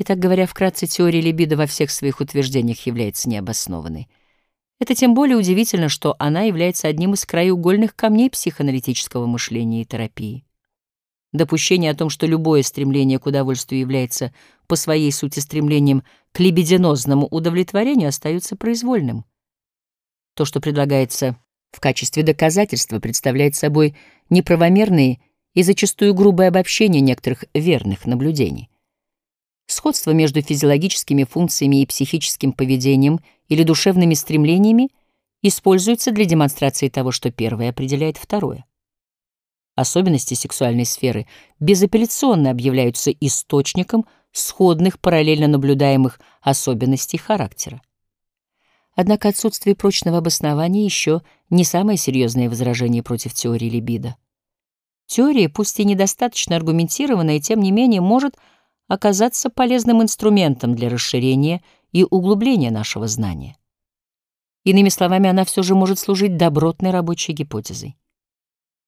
Итак, говоря вкратце, теория либидо во всех своих утверждениях является необоснованной. Это тем более удивительно, что она является одним из краеугольных камней психоаналитического мышления и терапии. Допущение о том, что любое стремление к удовольствию является по своей сути стремлением к либидинозному удовлетворению, остается произвольным. То, что предлагается в качестве доказательства, представляет собой неправомерные и зачастую грубое обобщение некоторых верных наблюдений. Сходство между физиологическими функциями и психическим поведением или душевными стремлениями используется для демонстрации того, что первое определяет второе. Особенности сексуальной сферы безапелляционно объявляются источником сходных параллельно наблюдаемых особенностей характера. Однако отсутствие прочного обоснования еще не самое серьезное возражение против теории либидо. Теория, пусть и недостаточно аргументированная, тем не менее может оказаться полезным инструментом для расширения и углубления нашего знания. Иными словами, она все же может служить добротной рабочей гипотезой.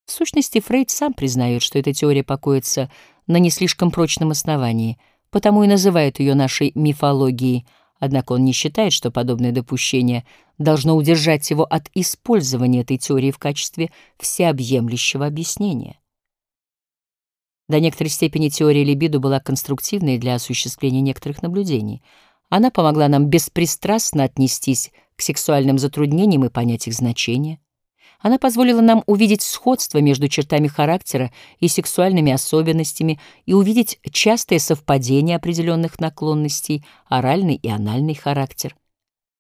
В сущности, Фрейд сам признает, что эта теория покоится на не слишком прочном основании, потому и называет ее нашей мифологией, однако он не считает, что подобное допущение должно удержать его от использования этой теории в качестве всеобъемлющего объяснения. До некоторой степени теория либидо была конструктивной для осуществления некоторых наблюдений. Она помогла нам беспристрастно отнестись к сексуальным затруднениям и понять их значение. Она позволила нам увидеть сходство между чертами характера и сексуальными особенностями и увидеть частое совпадение определенных наклонностей, оральный и анальный характер.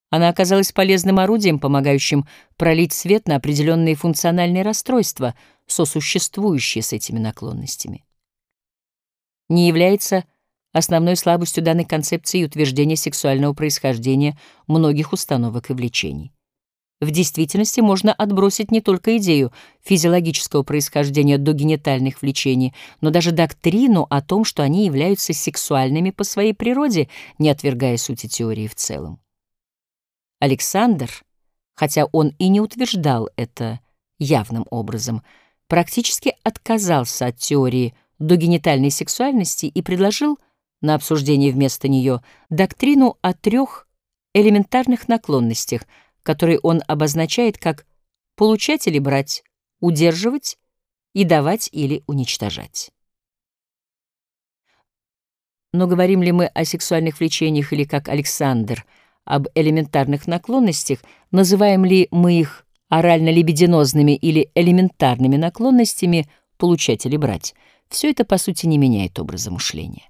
Она оказалась полезным орудием, помогающим пролить свет на определенные функциональные расстройства, сосуществующие с этими наклонностями не является основной слабостью данной концепции и утверждения сексуального происхождения многих установок и влечений. В действительности можно отбросить не только идею физиологического происхождения до генитальных влечений, но даже доктрину о том, что они являются сексуальными по своей природе, не отвергая сути теории в целом. Александр, хотя он и не утверждал это явным образом, практически отказался от теории до генитальной сексуальности и предложил на обсуждение вместо нее доктрину о трех элементарных наклонностях, которые он обозначает как получать или брать, удерживать и давать или уничтожать. Но говорим ли мы о сексуальных влечениях или, как Александр, об элементарных наклонностях, называем ли мы их орально-либидинозными или элементарными наклонностями получать или брать — все это, по сути, не меняет образа мышления.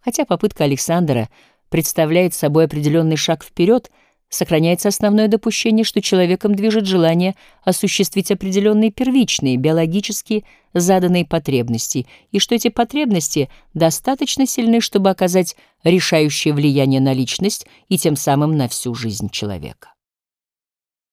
Хотя попытка Александра представляет собой определенный шаг вперед, сохраняется основное допущение, что человеком движет желание осуществить определенные первичные, биологически заданные потребности, и что эти потребности достаточно сильны, чтобы оказать решающее влияние на личность и тем самым на всю жизнь человека.